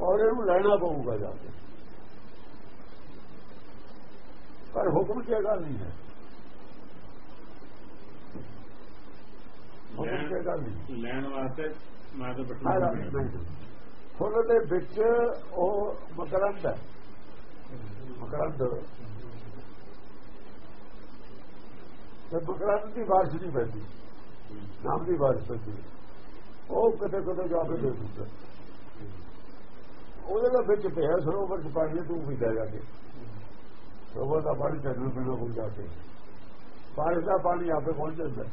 ਔਰ ਇਹਨੂੰ ਲੈਣਾ ਪਊਗਾ ਜਾ ਕੇ। ਪਰ ਹੁਕਮ ਕੀ ਗੱਲ ਨਹੀਂ ਹੈ। ਹੁਕਮ ਕੀ ਗੱਲ ਨਹੀਂ ਲੈਣ ਵਾਸਤੇ ਮੈਂ ਤਾਂ ਬੈਠਾ ਨਹੀਂ। ਫੁੱਲ ਦੇ ਵਿੱਚ ਉਹ ਮਕਰੰਦ ਹੈ। ਮਕਰੰਦ। ਤੇ ਮਕਰੰਦ ਦੀ ਬਾਰਿਸ਼ ਨਹੀਂ ਪੈਂਦੀ। ਨਾਮ ਦੀ ਬਾਰਿਸ਼ ਪੈਂਦੀ ਉਹ ਕਦੇ ਕਦੇ ਜਾ ਕੇ ਦੇ ਦਿੰਦਾ ਉਹਦੇ ਦਾ ਵਿੱਚ ਪਿਆ ਸਰੋਵਰ ਚ ਪਾਣੀ ਹੈ, ਤੂੰ ਵੀ ਜਾ ਕੇ। ਸਰੋਵਰ ਦਾ ਪਾਣੀ ਤੈਨੂੰ ਪੀਣਾ ਕੋਲ ਜਾ ਕੇ। ਬਾਰਿਸ਼ ਦਾ ਪਾਣੀ ਆਪੇ ਪਹੁੰਚ ਜਾਂਦਾ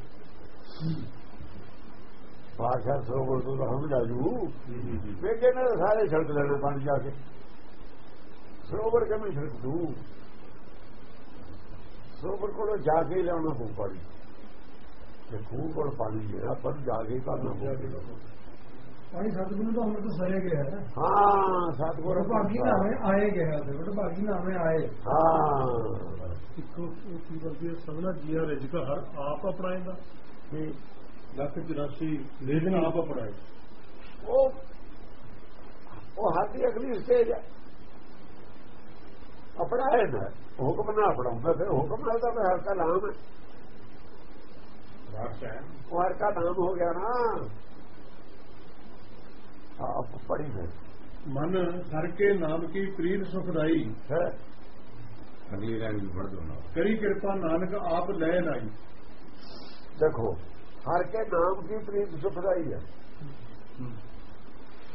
ਬਾਰਿਸ਼ਾ ਸਰੋਵਰ ਤੋਂ ਤਾਂ ਹਮ ਜਾਜੂ ਵੇਖੇ ਨੇ ਸਾਰੇ ਛੜਕ ਲੈਣੇ ਪਾਣੀ ਜਾ ਕੇ। ਸਰੋਵਰ ਕਿਵੇਂ ਛੜਕ ਦੂ? ਸਰੋਵਰ ਕੋਲ ਜਾ ਕੇ ਹੀ ਲਿਆਉਣਾ ਪਊ ਪਾਣੀ। ਤੇ ਖੂਹ ਕੋਲ ਪਾਣੀ ਜਿਹੜਾ ਪਰ ਜਾ ਕੇ ਹੀ ਕਰਨਾ ਪਊ। ਪਾਣੀ ਸਤਿਗੁਰੂ ਨੂੰ ਤਾਂ ਹੁਣ ਤਾਂ ਸਰੇ ਗਿਆ ਹੈ। ਹਾਂ ਸਤਿਗੁਰ ਭਾਗੀ ਨਾਮੇ ਆਏ ਗਿਆ ਤੇ ਬਟ ਭਾਗੀ ਨਾਮੇ ਆਏ। ਹਾਂ। ਇੱਕੋ ਕੀ ਬਲਦੀ ਸਭਨਾ ਜੀਆ ਰਿਜਕ ਹਰ ਆਪ ਅਪਣਾਏਗਾ। ਤੇ ਲੱਖ 84 ਲੇਕਿਨ ਆਪ ਪੜਾਏ ਉਹ ਉਹ ਹੱਥ ਦੀ ਅਗਲੀ ਸਟੇਜ ਹੈ ਆਪਣਾ ਹੈ ਨਾ ਹੁਕਮ ਨਾਲ ਆਪਣਾਉਂਦਾ ਫਿਰ ਹੁਕਮ ਨਾਲ ਤਾਂ ਹਰ ਕਾ ਨਾਮ ਹੈ। ਰਾਸ ਹੈ। ਉਹ ਹਰ ਕਾ ਨਾਮ ਹੋ ਗਿਆ ਨਾ। ਆਪ ਪੜੀ ਹੈ ਮਨ ਹਰ ਕੇ ਨਾਮ ਕੀ ਪ੍ਰੀਤ ਸੁਖਦਾਈ ਹੈ। ਅਗਲੀ ਲਾਈਨ ਵੀ ਪੜ੍ਹ ਦੋ ਨਾ। ਕਰੀ ਕਿਰਪਾ ਨਾਨਕ ਆਪ ਲੈ ਲਾਈ ਦੇਖੋ ਹਰ ਕੇ ਨਾਮ ਕੀ ਪ੍ਰੀਤ ਸੁਖਦਾਈ ਹੈ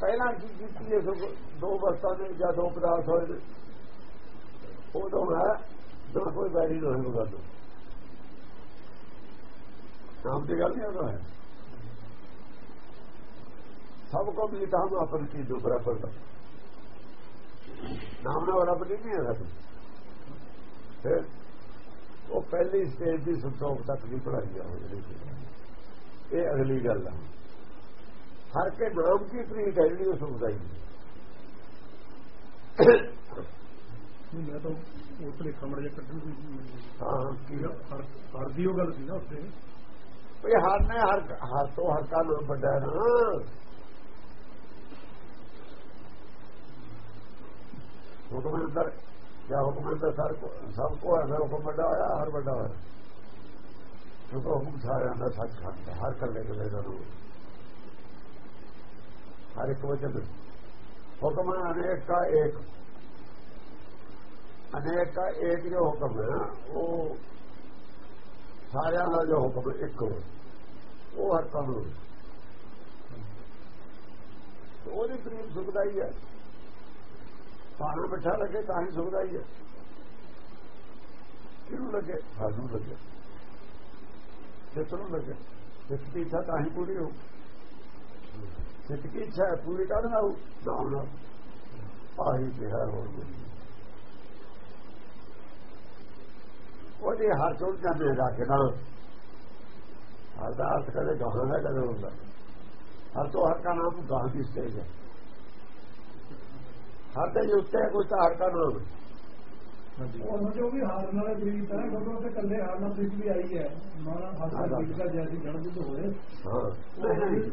ਪਹਿਲਾਂ ਕੀ ਕੀਤੀ ਹੈ ਦੋ ਵਸਤਾਂ ਦੇ ਜਾਂ ਦੋ ਪਦਾਰਥ ਹੋਏ ਨੇ ਉਦੋਂ ਹੈ ਜੋ ਕੋਈ ਵੈਰੀ ਨਹੀਂ ਹੋਏਗਾ ਗੱਲ। ਨਾਮ ਦੀ ਗੱਲ ਨਹੀਂ ਹੈ। ਸਭ ਕੋ ਮਿਲਤਾ ਹਮ ਆਪਨ ਕੀ ਜੋ ਬਰਾਬਰ ਦਾ ਨਾਮ ਨਾਲ ਬਰਾਬਰ ਨਹੀਂ ਹੈ ਰੱਬ। ਫਿਰ ਉਹ ਪਹਿਲੀ ਸਟੇਜ ਦੀ ਸੰਤੋਖ ਤੱਕ ਦੀ ਪੜਾਈ ਆ ਜਿਹੜੀ ਇਹ ਅਗਲੀ ਗੱਲ ਆ। ਹਰ ਕੇ ਨਾਮ ਕੀ ਪ੍ਰੀਤ ਹੈ ਜਿਹੜੀ ਉਹ ਸਮਝਾਈ ਮੈਂ ਤਾਂ ਕਮੜ ਜਿਹਾ ਕੱਢਣ ਦੀ ਹਾਂ ਕੀ ਹਰ ਦੀ ਉਹ ਗੱਲ ਸੀ ਨਾ ਉੱਥੇ। ਇਹ ਹਰ ਨੇ ਹਰ ਹਰ ਤੋਂ ਹਰ ਕਾ ਨਾਮ ਵੱਡਾ ਨਾ। ਹੁਕਮ ਅੰਦਰ ਜਾਂ ਹੁਕਮ ਅੰਦਰ ਸਰ ਕੋ ਸਭ ਕੋ ਹੈ ਹੁਕਮ ਵੱਡਾ ਹੋਇਆ ਹਰ ਵੱਡਾ ਹੋਇਆ। ਕਿਉਂਕਿ ਹੁਕਮ ਸਾਰਿਆਂ ਦਾ ਸੱਚ ਖਾਂਦਾ ਹਰ ਕੱਲੇ ਕੱਲੇ ਦਾ ਰੂਪ। ਹਰ ਇੱਕ ਵਚਨ ਹੁਕਮ ਹੈ ਅਨੇਕ ਏਕ। ਅਨੇਕ ਏਕ ਜੋ ਹੁਕਮ ਹੈ ਉਹ ਸਾਰਿਆਂ ਦਾ ਜੋ ਹੁਕਮ ਇੱਕ ਹੋ ਉਹ ਹਰ ਕੰਮ ਨੂੰ। ਉਹਦੀ ਪ੍ਰੀਤ ਸੁਖਦਾਈ ਹੈ। ਪਾਣਾ ਬਿਠਾ ਲੱਗੇ ਤਾਂ ਹੀ ਸੁਖਦਾਈ ਹੈ। ਕਿਹਨੂੰ ਲੱਗੇ? ਸਾਨੂੰ ਲੱਗੇ। ਚਿੱਤ ਨੂੰ ਲੱਗੇ। ਚਿੱਤ ਦੀ ਇੱਛਾ ਤਾਂ ਹੀ ਪੂਰੀ ਹੋ ਚਿੱਤ ਦੀ ਇੱਛਾ ਪੂਰੀ ਕਰਨਾ ਹੋ ਨਾਮ ਨਾਲ ਆਹੀ ਕਿਹਾ ਹੋਰ ਉਹਦੇ ਹਰ ਚੋਂ ਜਾਂਦੇ ਰੱਖਣਾ ਹਰ ਦਾ ਅਰਥ ਕਦੇ ਗਾਹਾਂ ਦਾ, ਕਦੇ ਹੁੰਦਾ ਹਰ ਤੋਂ ਹਰ ਕਾ ਨਾਮ ਗਾਹਾਂ ਦੀ ਸਟੇਜ ਹੈ। ਹਰ ਦੇ ਉੱਤੇ ਕੋਈ ਤਾਂ ਹਰ ਕਾ ਨਾਮ ਹੈ। ਉਹ ਜੋ ਵੀ ਹਾਰ ਨਾਲ ਪ੍ਰੀਤ ਹੈ ਕਿਉਂਕਿ ਤੇ ਕੱਲੇ ਹਾਰ ਨਾਲ ਪ੍ਰੀਤ ਵੀ ਆਈ ਹੈ ਮਾਨਾ ਹਾਸਾ ਪ੍ਰੀਤ ਦਾ ਜੈਸੀ ਜਨਮ ਬੁੱਧ ਹੋਏ ਹਾਂ ਨਹੀਂ, ਨਹੀਂ,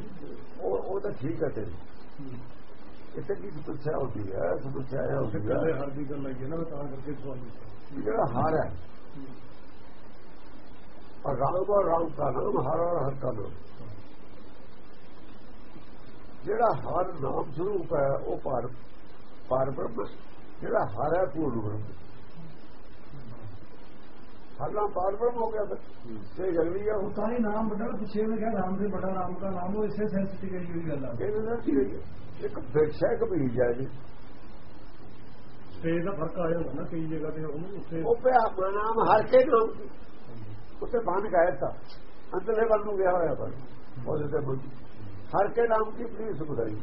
ਉਹ ਉਹ ਤਾਂ ਠੀਕ ਹੈ ਤੇਰੀ ਇੱਥੇ ਕੀ ਸਮੱਸਿਆ ਹੁੰਦੀ ਹੈ ਸਮੱਸਿਆ ਇਹ ਹੁੰਦੀ ਕੱਲੇ ਹੈ ਹਰ ਦੀ ਗੱਲ ਆਈ ਹੈ ਨਾ ਮੈਂ ਤਾਂ ਕਰਕੇ ਸਵਾਲ ਕੀਤਾ ਵੀ ਜਿਹੜਾ ਹਾਰ ਹੈ और राम और राम का नाम हर और हर का नाम ਜਿਹੜਾ ਹਰ ਨਾਮ ਸਰੂਪ ਹੈ ਉਹ ਪਰ ਪਰ ਬ੍ਰਹਮ ਜਿਹੜਾ ਹਰ ਹੈ ਪੂਰਨ ਬ੍ਰਹਮ ਹਰ ਨਾਮ ਪਰ ਬ੍ਰਹਮ ਹੋ ਗਿਆ ਤੇ ਜਗਲੀ ਆ ਉਹ ਤਾਂ ਹੀ ਨਾਮ ਨਾ ਪਿੱਛੇ ਉਹਨੇ ਕਿਹਾ ਰਾਮ ਦੇ ਬੜਾ ਰਾਮ ਦਾ ਨਾਮ ਉਹ ਇਸੇ ਸੈਂਸ ਤੇ ਕਹੀ ਹੋਈ ਗੱਲ ਆ? ਇੱਕ ਵਿਰਸਾ ਇੱਕ ਬੀਜ ਹੈ ਜੀ। ਸਟੇਜ ਦਾ ਫ਼ਰਕ ਆ ਜਾਂਦਾ ਨਾ ਕਈ ਜਗ੍ਹਾ ਤੇ ਉਹਨੂੰ ਉੱਥੇ ਉਹ ਪਿਆ ਆਪਣਾ ਨਾਮ ਹਰ ਕੇ ਨਾਮ। ਉੱਤੇ ਬੰਨ ਗਾਇਆ ਤਾਂ ਅੰਦਰਲੇ ਵੱਲ ਨੂੰ ਗਿਆ ਹੋਇਆ ਪਰ ਉਹਦੇ ਤੇ ਬੰਨ ਹਰ ਕੇ ਨਾਮ ਕੀ ਪਲੀਜ਼ ਸੁਖਦਾਈ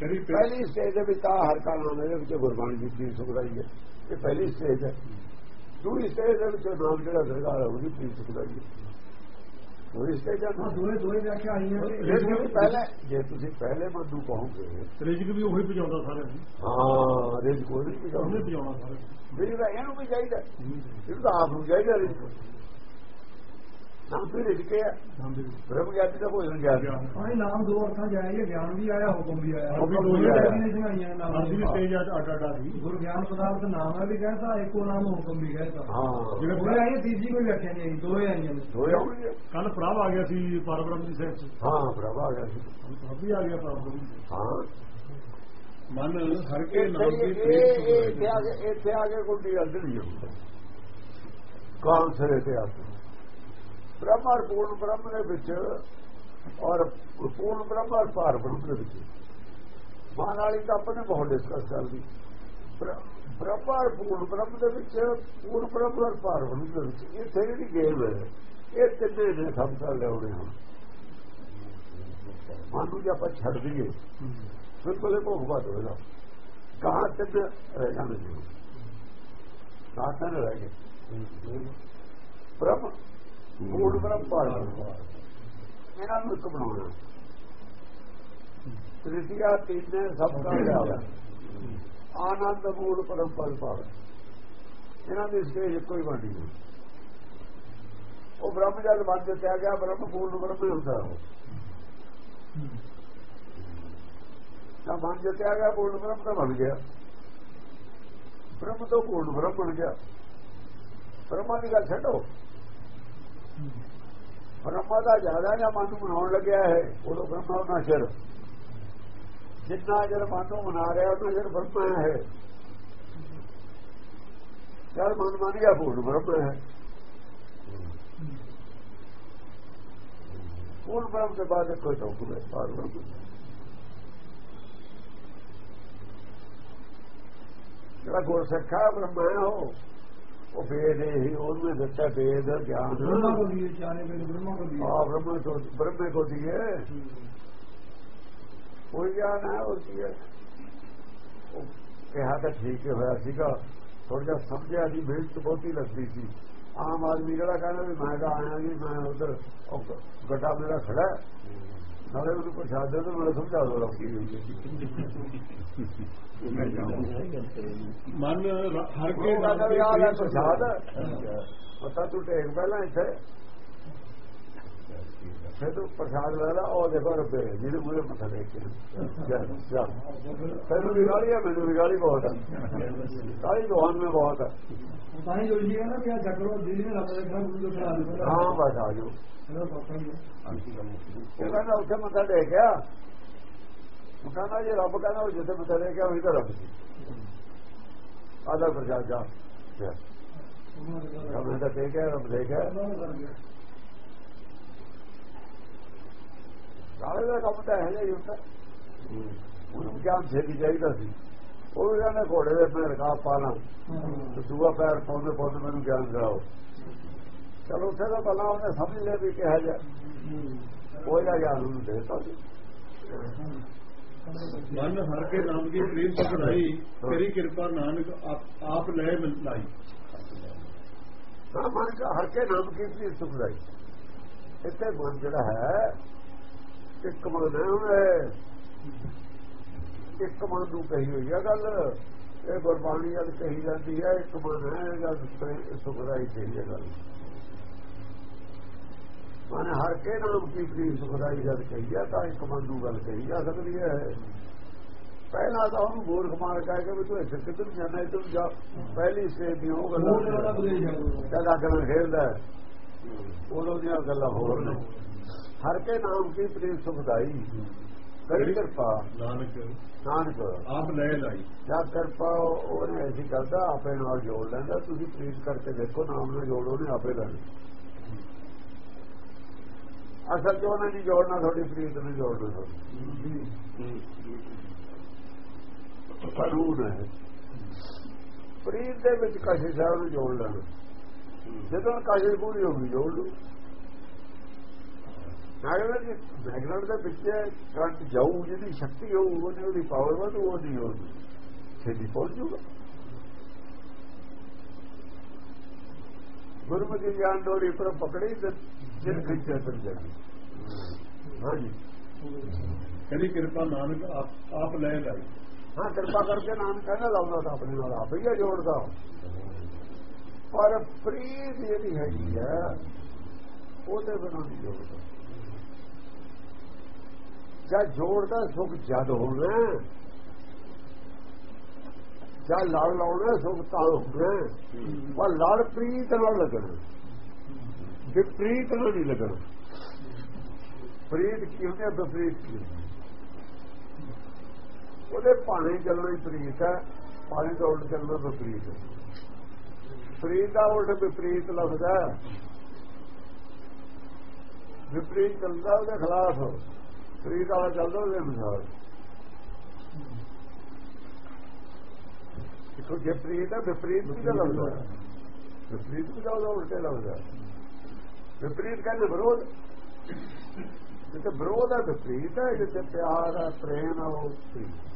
ਕਰੀ ਪਹਿਲੀ ਸਟੇਜ ਦੇ ਵਿੱਚ ਆ ਹਰ ਕਾ ਨਾਮ ਇਹਦੇ ਵਿੱਚ ਗੁਰਬਾਣੀ ਦੀ ਸੁਖਦਾਈ ਹੈ। ਇਹ ਪਹਿਲੀ ਸਟੇਜ ਹੈ। ਦੂਜੀ ਸਟੇਜ ਦੇ ਵਿੱਚ ਨਾਮ ਜਿਹੜਾ ਦਰਗਾਹ ਹੈ ਉਹਦੀ ਪਲੀਜ਼ ਸੁਖਦਾਈ ਹੈ ਦੂਜੀ ਸਟੇਜ ਹਾਂ। ਦੋਏ ਦੋਏ ਵਿਆਖਿਆ ਆਈਆਂ ਨੇ ਜੇ ਤੁਸੀਂ ਪਹਿਲੇ ਜੇ ਤੁਸੀਂ ਪਹਿਲੇ ਬੰਦੂ ਕਹੋਗੇ। ਰਿਜਕ ਵੀ ਉਹੀ ਪਜਾਉਂਦਾ ਸਾਰਿਆਂ ਨੂੰ ਹਾਂ ਰਿਜ ਕੋਈ ਨਹੀਂ ਉਹਨੇ ਕਹੋਗੇ ਪਜਾਉਣਾ ਸਾਰਿਆਂ ਨੂੰ ਰਿਜ ਦਾ ਇਹਨੂੰ ਵੀ ਚਾਹੀਦਾ। ਇਹਨੂੰ ਤਾਂ ਆਪ ਨੂੰ ਚਾਹੀਦਾ ਰਿਜ ਨਾਮ ਕੇ ਦੇ ਵਿੱਚ। ਬ੍ਰਹਮ ਗਿਆਨੀ ਦਾ ਭੋਜਨ ਗਿਆ ਗਿਆਨ। ਹਾਂ ਨਾਮ ਦੋ ਅਰਥਾਂ ਜਾਏ ਗਿਆਨ ਵੀ ਆਇਆ ਹੁਕਮ ਵੀ ਆਇਆ। ਉਹ ਵੀ ਦੋ ਆਈਆਂ ਨਾਮ। ਸਟੇਜ ਅੱਜ ਅੱਡ ਅੱਡ ਆ ਗਈ ਗੁਰੂ ਗਿਆਨ ਪਦਾਰਥ ਨਾਮ ਵੀ ਕਹਿੰਦਾ ਇੱਕੋ ਨਾਮ ਹੁਕਮ ਵੀ ਕਹਿੰਦਾ ਹਾਂ। ਜਿਵੇਂ ਦੋਏ ਆਈਆਂ ਤੀਜੀ ਕੋਈ ਵਿਆਖਿਆ ਨਹੀਂ ਆਈ ਦੋਏ ਆਈਆਂ ਦੋਏ ਆਉਣਗੇ ਕੱਲ ਪ੍ਰਭ ਆ ਗਿਆ ਸੀ ਪਰਬ੍ਰਹਮ ਦੀ ਸੈਂਸ ਹਾਂ ਪ੍ਰਭਾ ਆ ਗਿਆ ਸੀ। ਪ੍ਰਭ ਵੀ ਆ ਗਿਆ ਪਰਬ੍ਰਹਮ ਹਾਂ। ਮਨ ਹਰ ਕੇ ਨਾਮ ਦੀ ਪ੍ਰੀਤ ਇਹ ਇੱਥੇ ਆ ਕੇ ਇੱਥੇ ਆ ਕੇ ਕੋਈ ਗੱਲ ਨਹੀਂ ਹੁੰਦਾ ਕਾਮ ਸਰੇ ਤੇ ਆ ਕੇ। ਬ੍ਰਹਮ ਔਰ ਪੂਰਨ ਬ੍ਰਹਮ ਦੇ ਵਿੱਚ ਔਰ ਪੂਰਨ ਬ੍ਰਹਮ ਔਰ ਭਾਰ ਬ੍ਰਹਮ ਦੇ ਵਿੱਚ। ਮਾਨ ਵਾਲੀ ਤਾਂ ਆਪਣੇ ਬਹੁਤ ਡਿਸਕਸ ਕਰਦੀ। ਬ੍ਰ- ਬ੍ਰਹਮ ਔਰ ਪੂਰਨ ਬ੍ਰਹਮ ਦੇ ਵਿੱਚ, ਪੂਰਨ ਬ੍ਰਹਮ ਔਰ ਭਾਰ ਬ੍ਰਹਮ ਦੇ ਵਿੱਚ। ਇਹ ਤੇਰੀ ਗੇਮ ਹੈ। ਇਹ ਤਿੰਨੇ ਨੇ ਸਭ ਕਰ ਲਿਆਉਣੇ ਹੁਣ। ਮਨ ਨੂੰ ਜੇ ਆਪਾਂ ਛੱਡ ਦਈਏ ਬਿਲਕੁਲ ਇਹ ਭੋਗ ਬਾਤ ਹੋਵੇਗਾ ਕਹਾਂ ਤੱਕ ਰਹਿ ਜਾਣਗੇ ਕਹਾਂ ਤੱਕ ਰਹਿ ਗਏ। ਬ੍ਰਹਮ ਪੂਰਨ ਬ੍ਰਹਮ ਪਾਰ ਇਹਨਾਂ ਨੂੰ ਇੱਕ ਬਣਾਉਣਾ। ਤ੍ਰਿਤੀਆ ਤੀਨੇ ਸਭ ਦਾ ਲਿਆ ਆਨੰਦ ਮੂਲ ਪਰਮ ਪਦ ਪਾਵ ਇਹਨਾਂ ਦੀ ਸਟੇਜ ਹੀ ਬਾਣੀ ਹੈ। ਉਹ ਬ੍ਰਹਮ ਜਦ ਬਣ ਦਿੱਤਾ ਗਿਆ ਬ੍ਰਹਮ ਪੂਰਨ ਬ੍ਰਹਮ ਹੀ ਹੁੰਦਾ ਉਹ। ਤਾਂ ਬਣ ਦਿੱਤਾ ਗਿਆ ਪੂਰਨ ਬ੍ਰਹਮ ਤਾਂ ਬਣ ਗਿਆ। ਬ੍ਰਹਮ ਤੋਂ ਪੂਰਨ ਬ੍ਰਹਮ ਬਣ ਗਿਆ। ਬ੍ਰਹਮਾ ਦੀ ਗੱਲ ਛੱਡੋ। ਬ੍ਰਹਮਾ ਦਾ ਜ਼ਿਆਦਾ ਜਾਂ ਮਨ ਨੂੰ ਬਣਾਉਣ ਲੱਗਿਆ ਹੈ, ਉਦੋਂ ਬ੍ਰਹਮਾ ਉਹਨਾਂ ਚਿਰ ਜਿੰਨਾ ਜਰ ਮਨ ਨੂੰ ਬਣਾ ਰਿਹਾ ਉਹਨਾਂ ਚਿਰ ਬ੍ਰਹਮਾ ਹੈ। ਜਦ ਮਨ ਮੰਨ ਗਿਆ, ਪੂਰਨ ਬ੍ਰਹਮ ਹੈ। ਪੂਰਨ ਬ੍ਰਹਮ ਦੇ ਬਾਅਦ ਕੋਈ ਟੋਕ ਨਹੀਂ ਪਾਰ ਬ੍ਰਹਮ ਜਿਹੜਾ ਗੁਰਸਿੱਖਾ ਬ੍ਰਹਮਾ ਹੈ ਉਹ ਉਹ ਵੇਦ ਹੀ ਉਹਨੂੰ ਦਿੱਤਾ ਵੇਦ ਗਿਆਨ। ਬ੍ਰਹਮਾ ਕੋ ਦੀਏ ਚਾਰੇ ਵੇਦ ਬ੍ਰਹਮਾ ਕੋ ਦੀਏ। ਆ ਬ੍ਰਹਮ ਤੋਂ ਬ੍ਰਹਮੇ ਕੋ ਦੀਏ। ਕੋਈ ਗਿਆਨ ਹੈ ਉਹ ਕੀ ਹੈ? ਉਹ ਕਿਹਾ ਤਾਂ ਠੀਕ ਹੀ ਹੋਇਆ ਸੀਗਾ। ਥੋੜਾ ਜਿਹਾ ਸਮਝਿਆ ਦੀ ਮਿਹਨਤ ਬਹੁਤੀ ਲੱਗਦੀ ਸੀ। ਆਮ ਆਦਮੀ ਜਿਹੜਾ ਕਹਿੰਦਾ ਵੀ ਮੈਂ ਤਾਂ ਆਇਆ ਜੀ ਮੈਂ ਉਧਰ ਗੱਡਾ ਮੇਰਾ ਖੜਾ ਨਾਲੇ ਉਹਨੂੰ ਪਛਾਣ ਦੇ ਮੈਨੂੰ ਸਮਝਾ ਦੋ ਰੱਖੀ ਮਨ ਹਰ ਕੇ ਦੀ ਪ੍ਰਸਾਦ। ਪਤਾ ਤੂੰ ਟੇਕ ਪਹਿਲਾਂ ਇੱਥੇ ਫਿਰ ਤੂੰ ਪ੍ਰਸਾਦ ਲੈ ਲਾ ਉਹ ਦੇਖੋ ਰੱਬੇ ਜਿਹਦੇ ਮੂਹਰੇ ਮੱਥਾ ਟੇਕ ਕੇ ਜਾ ਜਾ ਤੈਨੂੰ ਵਿਗਾੜੀ ਹੈ ਮੈਨੂੰ ਵਿਗਾੜੀ ਬਹੁਤ ਹੈ ਸਾਰੀ ਲੋਹਾਨ ਮੇ ਬਹੁਤ ਹੈ ਤਾਂ ਹੀ ਜੋ ਜੀ ਹੈ ਨਾ ਕਿ ਆ ਜਗਰੋ ਦਿੱਲੀ ਨੇ ਰੱਬ ਦੇ ਘਰ ਗੁਰੂ ਦੇ ਦੇ ਹਾਂ ਬਸ ਆ ਜਾਓ। ਕਹਿੰਦਾ ਉੱਥੇ ਮੱਥਾ ਟੇਕਿਆ ਕਹਿੰਦਾ ਜੇ ਰੱਬ ਕਹਿੰਦਾ ਉਹ ਜਿੱਥੇ ਮੱਥਾ ਟੇਕਿਆ ਉਹੀ ਤਾਂ ਰੱਬ ਸੀ। ਆਦਾ ਪ੍ਰਸਾਦ ਜਾ। ਜਾ। ਦੇ ਰੱਬ ਤਾਂ ਟੇਕਿਆ ਰੱਬ ਦੇਖਿਆ। ਉਹਨਾਂ ਦੇ ਕੰਮ ਤਾਂ ਹੈ ਜੀ ਹੁੰਦਾ। ਉਹਨੂੰ ਕਿਆ ਛੇਤੀ ਚਾਹੀਦਾ ਸੀ। ਉਹ ਕਹਿੰਦਾ ਘੋੜੇ ਦੇ ਪੈਰ ਕਾ ਪਾਣਾ ਤੇ ਦੂਆ ਪੈਰ ਪਾਉਂਦੇ ਪਾਉਂਦੇ ਮੈਨੂੰ ਗਿਆਨ ਕਰਾਓ ਚਲੋ ਉੱਥੇ ਤਾਂ ਪਹਿਲਾਂ ਉਹਨੇ ਸਮਝ ਲਿਆ ਵੀ ਕਿਹਾ ਜਾ ਉਹ ਜਿਹਾ ਗਿਆਨ ਦੇ ਦਿੱਤਾ ਸੀ। ਮਨ ਹਰ ਕੇ ਨਾਮ ਦੀ ਪ੍ਰੀਤ ਸੁਖ ਲਾਈ ਤੇਰੀ ਕਿਰਪਾ ਨਾਨਕ ਆਪ- ਲੈ ਮਿਲ ਲਾਈ। ਤਾਂ ਮਨ ਦਾ ਹਰ ਕੇ ਨਾਮ ਕੀ ਸੀ ਸੁਖਦਾਈ ਇੱਥੇ ਮਨ ਜਿਹੜਾ ਹੈ ਇੱਕ ਮਨ ਇਹ। ਇੱਕ ਮਨ ਨੂੰ ਕਹੀ ਹੋਈ ਹੈ ਗੱਲ। ਇਹ ਗੁਰਬਾਣੀ ਜਦ ਕਹੀ ਜਾਂਦੀ ਹੈ ਇੱਕ ਮਨ ਹੈ ਜਦ ਸੁਖਦਾਈ ਹੈ ਗੱਲ। ਮਨ ਹਰ ਕੇ ਨਾਮ ਕੀ ਪ੍ਰੀਤ ਸੁਖਦਾਈ ਜਦ ਕਹੀ ਹੈ ਤਾਂ ਇੱਕ ਮਨ ਨੂੰ ਗੱਲ ਕਹੀ ਜਾ ਸਕਦੀ ਹੈ। ਪਹਿਲਾਂ ਤਾਂ ਉਹਨੂੰ ਮੂਰਖ ਮਾਰ ਕਹਿ ਕੇ ਵੀ ਤੂੰ ਇੱਥੇ ਕਿੱਧਰ ਜਾਣਾ ਨੂੰ ਜਾ। ਪਹਿਲੀ ਸਟੇਜ ਦੀਆਂ ਉਹ ਗੱਲਾਂ। ਜਦ ਅਗਲ ਖੇਲਦਾ। ਹੈ, ਉਦੋਂ ਦੀਆਂ ਗੱਲਾਂ ਹੋਰ ਨੇ। ਹਰ ਕੇ ਨਾਮ ਕੀ ਪ੍ਰੀਤ ਸੁਖਦਾਈ ਕਰੀ ਕਿਰਪਾ। ਨਾਨਕ। ਨਾਨਕ। ਆਪ ਲੈ ਲਾਈ। ਜਾਂ ਕਿਰਪਾ ਉਹਨੇ ਐਸੀ ਕਰਦਾ ਆਪੇ ਨਾਲ ਜੋੜ ਲੈਂਦਾ। ਤੁਸੀਂ ਪ੍ਰੀਤ ਕਰਕੇ ਦੇਖੋ ਨਾਮ ਨਾਲ ਜੋੜੋ ਨੇ ਆਪੇ ਲੈਣਾ ਅਸਲ ਜੋ ਉਹਨੇ ਨਹੀਂ ਜੋੜਨਾ ਤੁਹਾਡੀ ਪ੍ਰੀਤ ਨੂੰ ਜੋੜਨਾ। ਤੁਹਾਡੀ ਕਾਨੂੰਨ ਹੈ। ਪ੍ਰੀਤ ਦੇ ਵਿੱਚ ਕਾਸ਼ੀ ਸਾਹਿਬ ਨੂੰ ਜੋੜ ਲੈਣਾ। ਜਦੋਂ ਕਾਸ਼ੀ ਪੂਰੀ ਹੋ ਗਈ ਜੋੜ ਲੂ ਮੈਗਨੇਟ ਦੀ ਮੈਗਨੇਟ ਦੇ ਵਿੱਚ ਕਰੰਟ ਜਾਊ ਜਿਹਦੀ ਸ਼ਕਤੀ ਹੋਊ ਉਹਦੀ ਉਹਦੀ ਪਾਵਰ ਵਧੂ ਉਹਦੀ ਹੋਊਗੀ ਛੇਤੀ ਪਹੁੰਚ ਜੂਗਾ। ਗੁਰਮਤਿ ਗਿਆਨ ਡੋਰੀ ਪਰ ਪਕੜੀ ਤੇ ਜਿਨ ਖਿੱਚੇ ਤੇ ਜਾਗੀ ਹਾਂਜੀ। ਕਰੀ ਕਿਰਪਾ ਨਾਨਕ ਆਪ ਆਪ ਲੈ ਲਾਈ। ਹਾਂ ਕਿਰਪਾ ਕਰਕੇ ਨਾਮ ਕਹਿੰਦਾ ਲਾਉਂਦਾ ਤਾਂ ਆਪਣੇ ਨਾਲ ਆਪ ਹੀ ਆ ਜੋੜਦਾ ਪਰ ਪ੍ਰੀਤ ਜਿਹੜੀ ਹੈਗੀ ਹੈ ਉਹਦੇ ਬਿਨਾਂ ਨਹੀਂ ਜੋੜਦਾ। ਜਦ ਜੋੜਦਾ ਸੁਖ ਜਦ ਹੋਣਾ ਜਦ ਲੜ ਲਾਉਣਾ ਸੁਖ ਤਾਂ ਹੋਣਾ, ਪਰ ਲੜ ਪ੍ਰੀਤ ਨਾਲ ਲੱਗਣਾ। ਵਿਪਰੀਤ ਨਾਲ ਨਹੀਂ ਲੱਗਣਾ, ਪ੍ਰੀਤ ਕੀ ਹੁੰਦੀ ਵਿਪਰੀਤ ਕੀ ਉਹਦੇ ਪਾਣੀ ਚੱਲਣਾ ਹੀ ਪ੍ਰੀਤ ਹੈ ਪਾਣੀ ਦਾ ਉਲਟ ਚੱਲਣਾ ਵਿਪਰੀਤ ਹੈ। ਪ੍ਰੀਤ ਦਾ ਉਲਟ ਵਿਪਰੀਤ ਲੱਗਦਾ ਵਿਪਰੀਤ ਚੱਲਦਾ ਉਹਦੇ ਖਿਲਾਫ। ਪ੍ਰੀਤ ਵਾਲਾ ਚੱਲਦਾ ਉਹਦੇ ਅਨੁਸਾਰ। ਦੇਖੋ, ਜੇ ਪ੍ਰੀਤ ਹੈ, ਵਿਪਰੀਤ ਵੀ ਤਾਂ ਲੱਗਦਾ। ਵਿਪਰੀਤ ਵੀ ਤਾਂ ਉਲਟੇ ਲੱਗਦਾ। ਵਿਪਰੀਤ ਕਹਿੰਦੇ ਵਿਰੋਧ। ਜਿੱਥੇ ਵਿਰੋਧ ਹੈ, ਵਿਪਰੀਤ ਹੈ, ਜਿੱਥੇ ਪਿਆਰ ਹੈ, ਪ੍ਰੇਮ ਹੈ, ਉਹ ਪ੍ਰੀਤ